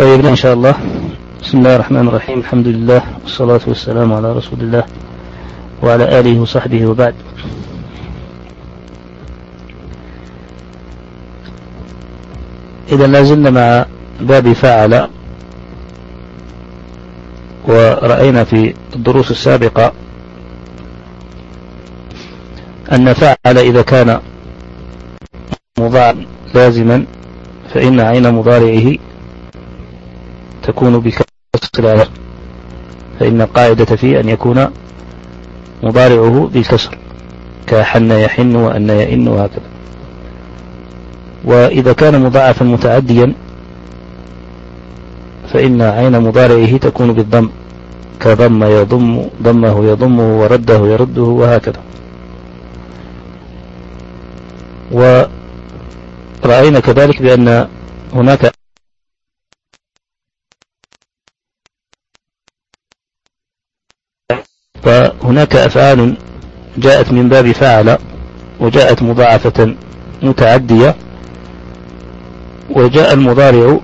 طيب إن شاء الله. بسم الله الرحمن الرحيم. الحمد لله والصلاة والسلام على رسول الله وعلى آله وصحبه وبعد. إذا لا زلنا مع باب فعل ورأينا في الدروس السابقة أن فعل إذا كان مضارع لازما فإن عين مضارعه تكون بكسر فإن القاعدة فيه أن يكون مضارعه بالكسر. كحن يحن وأن يئن وهكذا. وإذا كان مضاعفا متعديا فإن عين مضارعه تكون بالضم. كضم يضم ضمه يضمه ورده يرده وهكذا. ورأينا كذلك بأن هناك فهناك أفعال جاءت من باب فعل وجاءت مضاعفة متعدية وجاء المضارع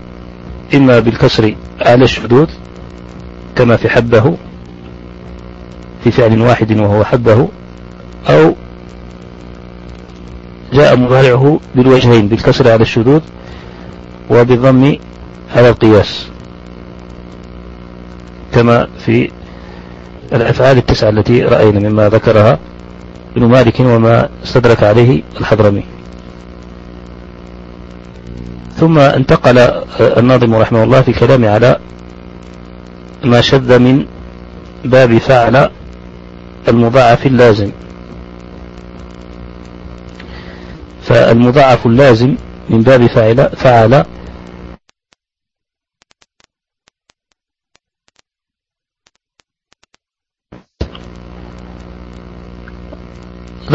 إما بالكسر على الشذوذ كما في حبه في فعل واحد وهو حبه أو جاء مضارعه بالوجهين بالكسر على الشذوذ وبالضم على القياس كما في الأفعال التسعة التي رأينا مما ذكرها ابن مالك وما استدرك عليه الحضرمي. ثم انتقل الناظم رحمه الله في الكلام على ما شذ من باب فعل المضاعف اللازم. فالمضاعف اللازم من باب فعل فعل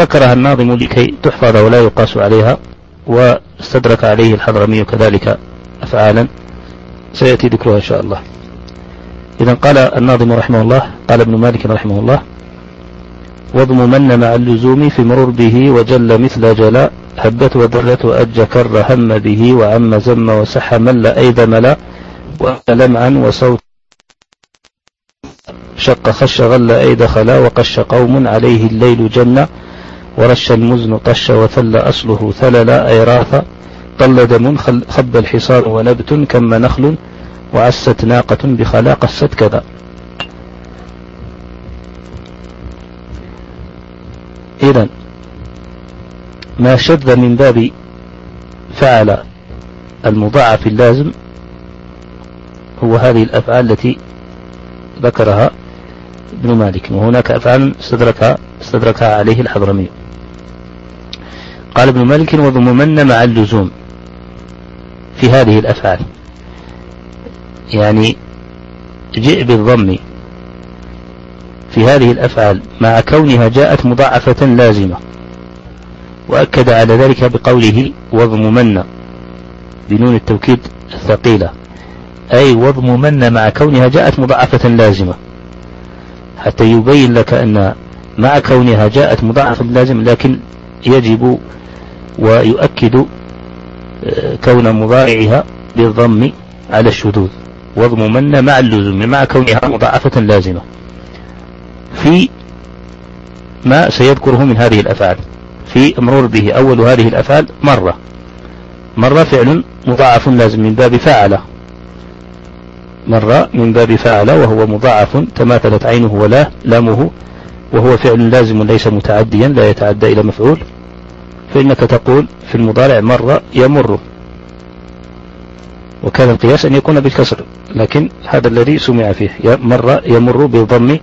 ذكرها الناظم لكي تحفظ ولا يقاس عليها واستدرك عليه الحضرمي كذلك أفعالا. سيأتي ذكرها إن شاء الله. إذا قال الناظم رحمه الله قال ابن مالك رحمه الله واضممن مع اللزوم في مرور به وجل مثل جلاء هبت وذلت وأج كر هم به وعم زم وسح مل أيض ملا ولمعا وصوت شق خش غل أيد خلا وقش قوم عليه الليل جنة ورش المزن طش وثل أصله ثللا أي راث طل دم خب الحصار ونبت كم نخل وعست ناقة بخلا قست كذا إذا ما شذ من باب فعل المضاعف اللازم هو هذه الأفعال التي ذكرها ابن مالك وهناك أفعال استدركها استدركها عليه الحضرمي. قال ابن مالك وضممن مع اللزوم في هذه الأفعال. يعني جئ بالضم في هذه الأفعال مع كونها جاءت مضاعفة لازمة وأكد على ذلك بقوله وضممن بنون التوكيد الثقيلة أي وضممن مع كونها جاءت مضاعفة لازمة. حتى يبين لك أن مع كونها جاءت مضاعفة لازمة لكن يجب ويؤكد آه، كون مضارعها بالضم على الشذوذ واضممن مع اللزوم مع كونها مضاعفة لازمة. في ما سيذكره من هذه الأفعال في مرور به أول هذه الأفعال مرة. مرة فعل مضاعف لازم من باب فعل مرة من باب فعل وهو مضاعف تماثلت عينه ولا لامه وهو فعل لازم ليس متعديا لا يتعدى إلى مفعول. فإنك تقول في المضارع مرة يمر. وكان القياس أن يكون بالكسر لكن هذا الذي سمع فيه مرة يمر بالضم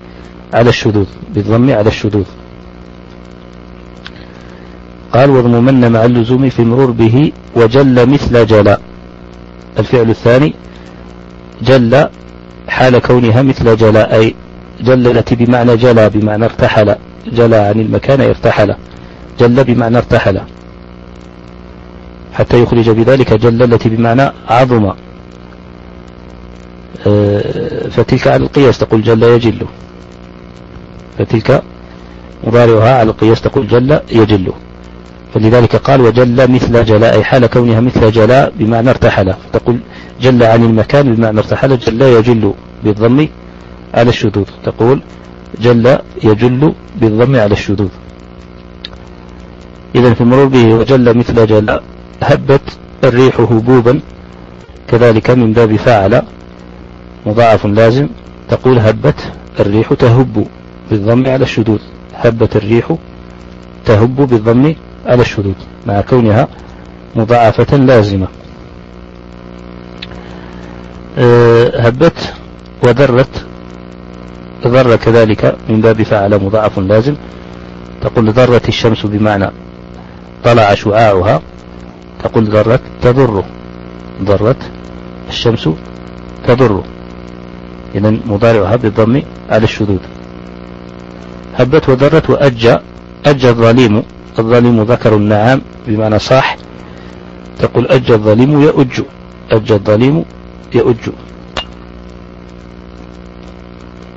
على الشذوذ بالضم على الشذوذ. قال وضممن مع اللزوم في المرور به وجل مثل جلا. الفعل الثاني جل حال كونها مثل جلا. أي جل التي بمعنى جلا بمعنى ارتحل. جلا عن المكان ارتحل. جل بمعنى ارتحل. حتى يخرج بذلك جل التي بمعنى عظم. آه، فتلك على القياس تقول جل يجل. فتلك مضارعها على القياس تقول جل يجل. فلذلك قال وجل مثل جلاء أي حال كونها مثل جلاء بمعنى ارتحل. تقول جل عن المكان بمعنى ارتحل جل يجل بالضم على الشذوذ. تقول جل يجل بالضم على الشذوذ. إذا في المرور به وجل مثل جل هبت الريح هبوبا كذلك من باب فاعل مضاعف لازم تقول هبت الريح تهب بالضم على الشذوذ هبت الريح تهب بالضم على الشذوذ مع كونها مضاعفة لازمة. أه، هبت وذرت ذر كذلك من باب فعل مضاعف لازم تقول ذرت الشمس بمعنى طلع شعاعها تقول ذرت تضر ضرت الشمس تضر. إذا مضارعها بالضم على الشذوذ هبت وذرت وأجى أجى الظالم الظالم ذكر النعام بمعنى صاح. تقول أجى الظالم يؤج أجى الظالم يؤج.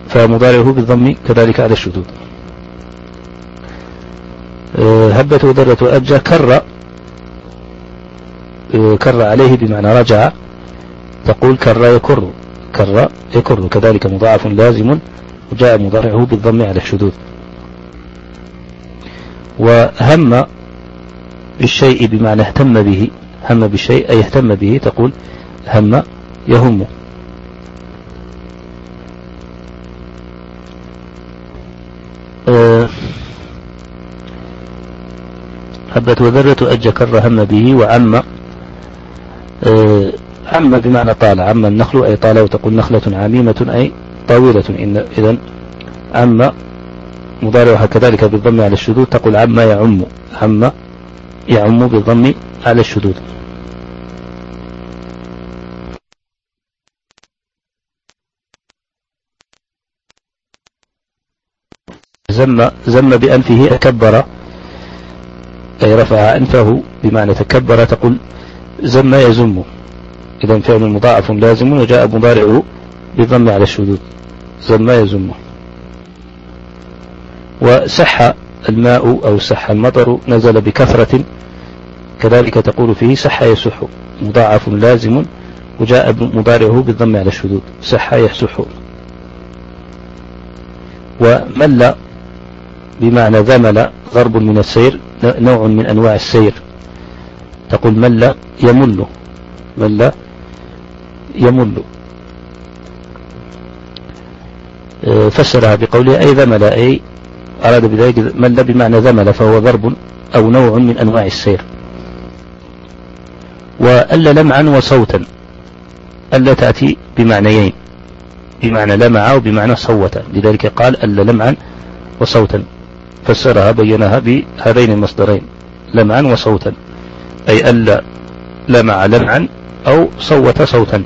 فمضارعه بالضم كذلك على الشذوذ هبت وذرت وأجى كر كر عليه بمعنى رجع تقول كر يكر كر يكر كذلك مضاعف لازم وجاء مضارعه بالضم على الشذوذ وهم بالشيء بمعنى اهتم به هم بالشيء أي اهتم به تقول هم يهم. هبت وذرت أج كر هم به وعم عم بمعنى طال عم النخل أي طال وتقول نخلة عميمة أي طويلة. إن إذا عم مضارعها كذلك بالضم على الشذوذ تقول عم يعم عم يعم بالضم على الشذوذ. زم زم بأنفه أكبر أي رفع أنفه بمعنى تكبر تقول زم يزم. إذا فعل مضاعف لازم وجاء مضارعه بضم على الشذوذ. زم يزم. وسح الماء أو سح المطر نزل بكثرة. كذلك تقول فيه سح يسح مضاعف لازم وجاء مضارعه بالضم على الشذوذ. سح يسح ومل بمعنى ذمل ضرب من السير نوع من أنواع السير. تقول مل يمل. مل يمل. آه، فسرها بقوله أي ذمل أي أراد بذلك مل بمعنى ذمل فهو ضرب أو نوع من أنواع السير. وألا لمعا وصوتا. ألا تأتي بمعنيين بمعنى لمع وبمعنى صوت لذلك قال ألا لمعا وصوتا. فسرها بينها بهذين المصدرين لمعا وصوتا أي ألا لمع لمعا أو صوت صوتا.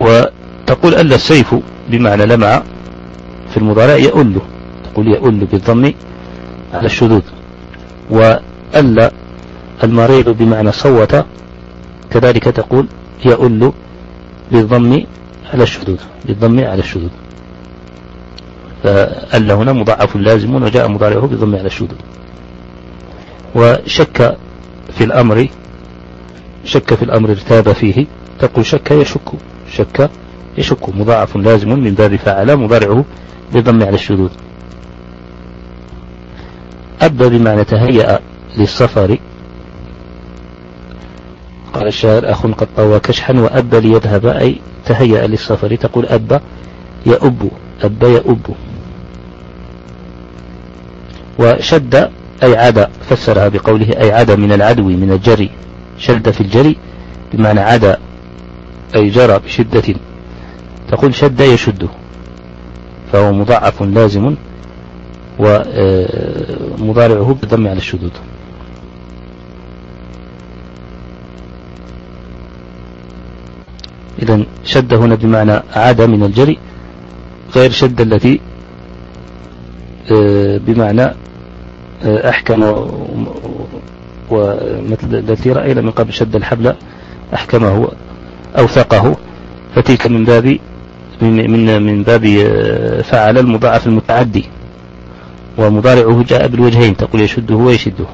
وتقول ألا السيف بمعنى لمع في المضارع يؤل تقول يؤل بالضم على الشذوذ. وألا المريض بمعنى صوت كذلك تقول يؤل بالضم على الشذوذ بالضم على الشذوذ. فأل هنا مضاعف لازم وجاء مضارعه بالضم على الشذوذ. وشك في الأمر شك في الأمر ارتاب فيه تقول شك يشك شك يشك مضاعف لازم من باب فعل مضارعه بالضم على الشذوذ. أبى بمعنى تهيأ للسفر. قال الشاعر أخ قد طوى كشحا وأبى ليذهب أي تهيأ للسفر تقول أبى يأب أبى يأب. وشد أي عاد فسرها بقوله أي عاد من العدو من الجري شد في الجري بمعنى عاد أي جرى بشدة. تقول شد يشد فهو مضاعف لازم ومضارعه بالضم على الشدود. إذا شد هنا بمعنى عاد من الجري غير شد التي آه، بمعنى آه، أحكم ومثل التي رأينا من قبل شد الحبل أحكمه أوثقه فتلك من باب من من من باب آه، فعل المضاعف المتعدي. ومضارعه جاء بالوجهين تقول يشده ويشده.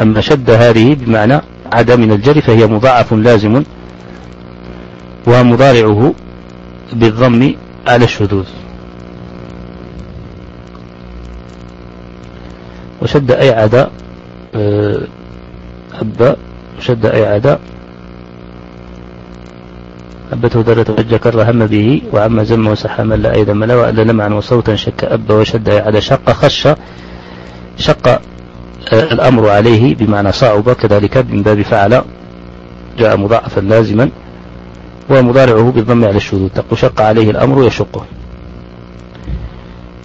أما شد هذه بمعنى عدا من الجر فهي مضاعف لازم. ومضارعه بالضم على الشذوذ. وشد أي عدا آه، أب وشد أي عدا. أبته ذرة وجه كر هم به وعم زم وسح من لا أيضا ملا وألا لمعا وصوتا شك أب وشد أي عدا. شق خش شق آه، الأمر عليه بمعنى صعب كذلك من باب فعل جاء مضاعفا لازما ومضارعه بالضم على الشذوذ. تقول شق عليه الأمر يشقه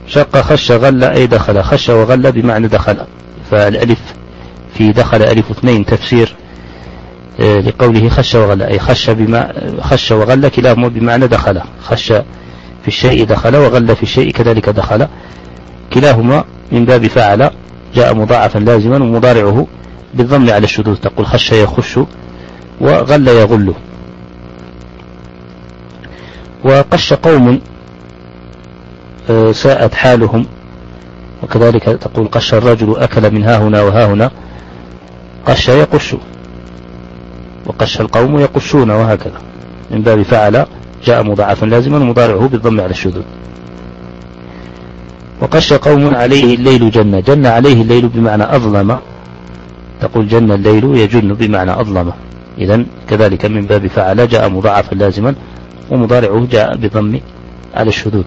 شق خش غل أي دخل خش وغل بمعنى دخل. فالألف في دخل ألف اثنين تفسير آه، لقوله خش وغل أي خش بما خش وغل كلاهما بمعنى دخل. خش في الشيء دخل وغل في الشيء كذلك دخل. كلاهما من باب فعل جاء مضاعفا لازما ومضارعه بالضم على الشذوذ تقول خش يخش وغل يغل. وقش قوم ساءت حالهم. وكذلك تقول قش الرجل أكل من ها هنا وها هنا قش يقش. وقش القوم يقشون وهكذا. من باب فعل جاء مضاعفا لازما مضارعه بالضم على الشذوذ. وقش قوم عليه الليل جنة. جن عليه الليل بمعنى أظلم. تقول جن الليل يجن بمعنى أظلم. إذا كذلك من باب فعل جاء مضاعفا لازما ومضارعه جاء بضم على الشذوذ.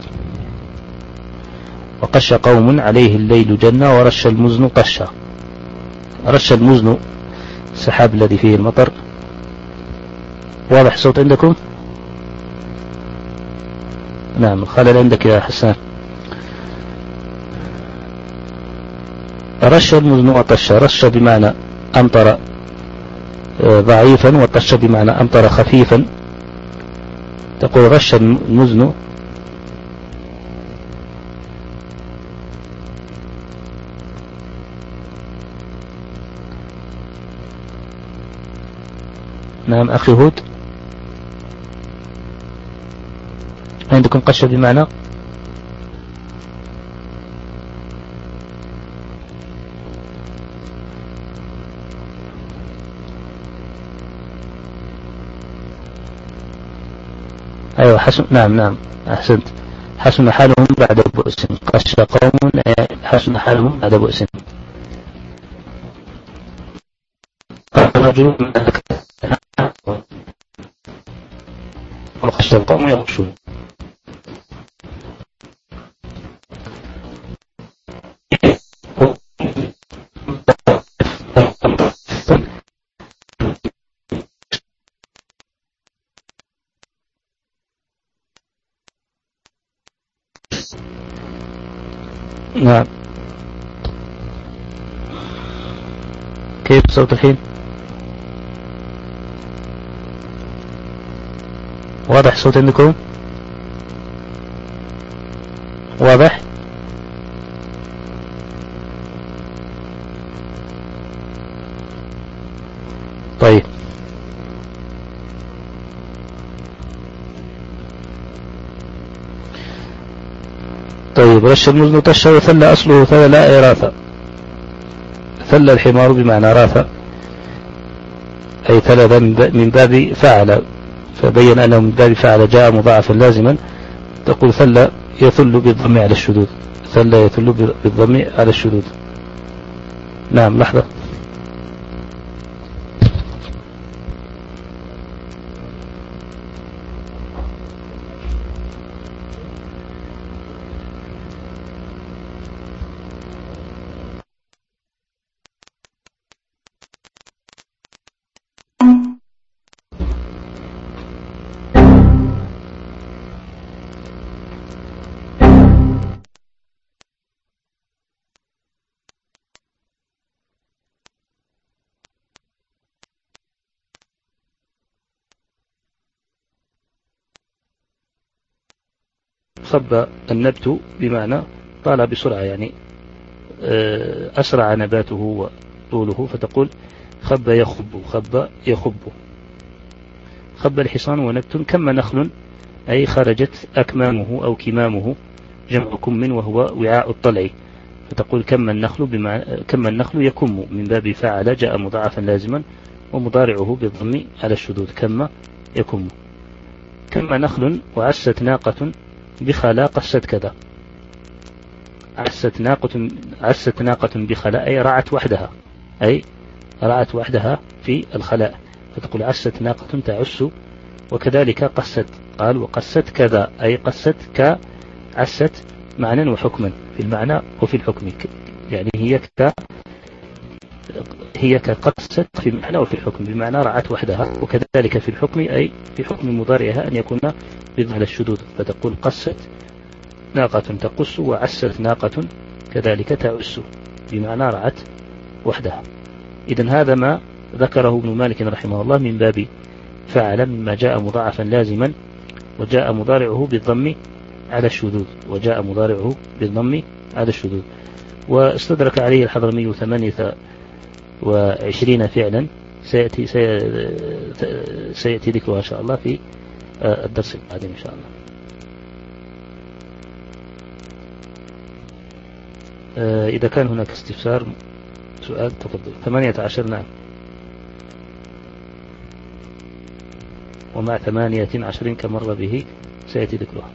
وقش قوم عليه الليل جنة ورش المزن قشا. رش المزن السحاب الذي فيه المطر. واضح الصوت عندكم؟ نعم الخلل عندك يا حسان. رش المزن وطش رش بمعنى أمطر آه، ضعيفا وطش بمعنى أمطر خفيفا. تقول رش المزن نعم أخي هود. عندكم قشة بمعنى؟ أيوة حسن نعم نعم أحسنت. حسن حالهم بعد بؤس. قش قوم حسن حالهم بعد بؤس. رجل وخش القوم يغشون نعم كيف صوت الحين واضح صوت عندكم؟ واضح؟ طيب. طيب رش المزن طش وثل أصله ثل لا إراثة. ثل الحمار بمعنى راثة أي ثلث من باب فعل. فبين أنه باب فعل جاء مضاعفا لازما. تقول ثل يثل بالضم على الشذوذ. ثل يثل بالضم على الشذوذ. نعم لحظة. صب النبت بمعنى طال بسرعة يعني آه، أسرع نباته وطوله فتقول خب يخب خب يخب. خب الحصان ونبت كم نخل أي خرجت أكمامه أو كمامه جمع كم وهو وعاء الطلع. فتقول كم النخل بما كم النخل يكم. من باب فعل جاء مضاعفا لازما ومضارعه بالضم على الشذوذ. كما يكم. كما نخل وعست ناقة بخلا قست كذا. عست ناقة عست ناقة بخلاء أي رعت وحدها. أي رعت وحدها في الخلاء. فتقول عست ناقة تعس وكذلك قست. قال وقست كذا أي قست كعست معنى وحكما في المعنى وفي الحكم. يعني هي ك هي كقست في المعنى وفي الحكم بمعنى رعت وحدها وكذلك في الحكم أي في حكم مضارعها أن يكون بظهر الشذوذ فتقول قست ناقة تقص وعست ناقة كذلك تعس بمعنى رعت وحدها. إذا هذا ما ذكره ابن مالك رحمه الله من باب فعل مما جاء مضاعفا لازما وجاء مضارعه بالضم على الشذوذ وجاء مضارعه بالضم على الشذوذ. واستدرك عليه الحضرمي ثمانية وعشرين فعلا سيأتي, سيأتي ذكرها إن شاء الله في الدرس القادم إن شاء الله. إذا كان هناك استفسار سؤال تفضل. ثمانية عشر نعم. ومع ثمانية عشر كمر به سيأتي ذكرها.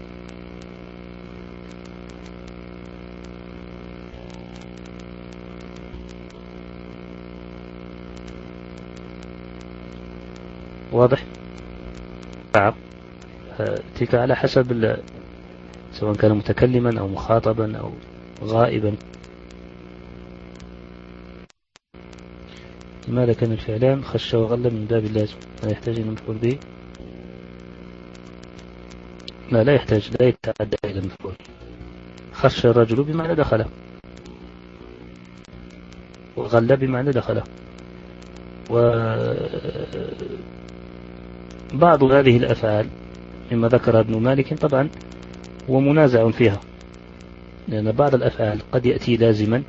واضح؟ نعم. تلك على حسب سواء كان متكلما أو مخاطبا أو غائبا. لماذا كان الفعلان؟ خش وغل من باب اللازم لا يحتاج إلى مفعول به؟ لا لا يحتاج لا يتعدى إلى مفعول. خش الرجل بمعنى دخله. وغل بمعنى دخله. وبعض هذه الأفعال مما ذكر ابن مالك طبعا هو منازع فيها. لأن بعض الأفعال قد يأتي لازما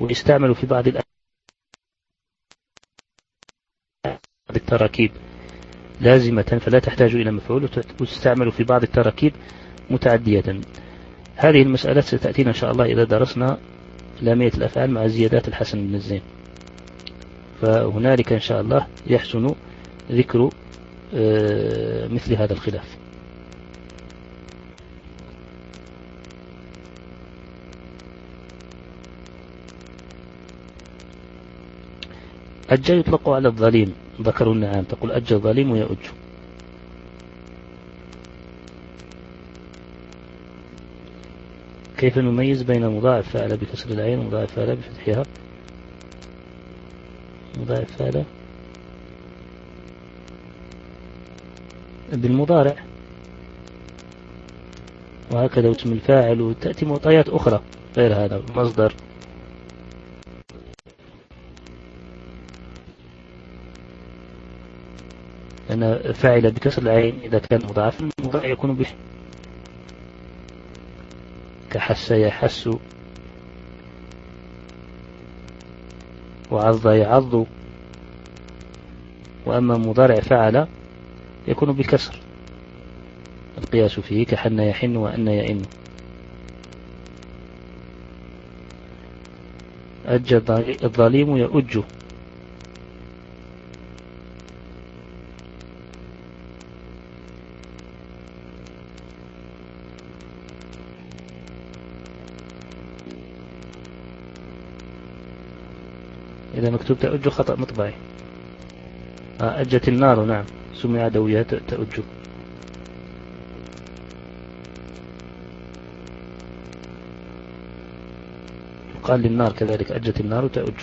ويستعمل في بعض التراكيب لازمة فلا تحتاج إلى مفعول وتستعمل في بعض التراكيب متعدية. هذه المسألة ستأتينا إن شاء الله إذا درسنا لامية الأفعال مع زيادات الحسن بن الزين. فهنالك إن شاء الله يحسن ذكر مثل هذا الخلاف. أجى يطلق على الظليم ذكروا النعام تقول أجى الظليم ويأج كيف نميز بين مضاعف فعل بكسر العين ومضاعف فعل بفتحها؟ مضاعف فعل بالمضارع. وهكذا اسم الفاعل وتأتي معطيات أخرى غير هذا مصدر. أن فاعل بكسر العين إذا كان مضاعفا المضاعف يكون به. كحس يحس. وعض يعض. وأما مضارع فعل يكون بالكسر. القياس فيه كحن يحن وأن يئن. أج الظالم يؤج. إذا مكتوب تأج خطأ مطبعي. أجت النار نعم. سمي عدوية تأج قال للنار كذلك أجت النار تأج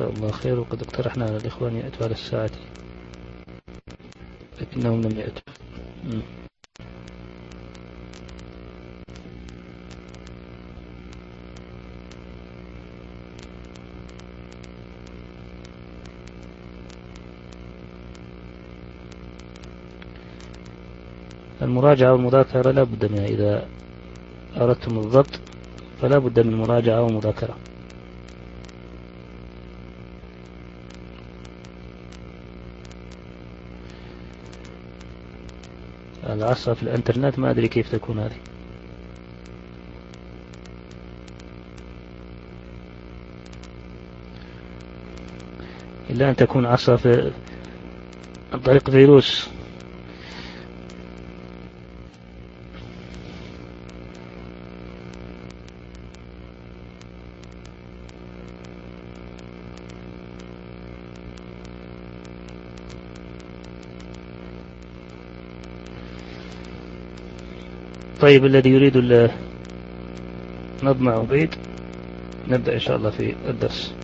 شاء الله خير وقد اقترحنا على الإخوان يأتوا على الساعة لكنهم لم يأتوا المراجعة والمذاكرة لا بد منها. إذا أردتم الضبط فلا بد من مراجعة ومذاكرة. العصا في الإنترنت ما أدري كيف تكون هذه. إلا أن تكون عصا في عن طريق فيروس. طيب الذي يريد نظم عبيد نبدأ إن شاء الله في الدرس.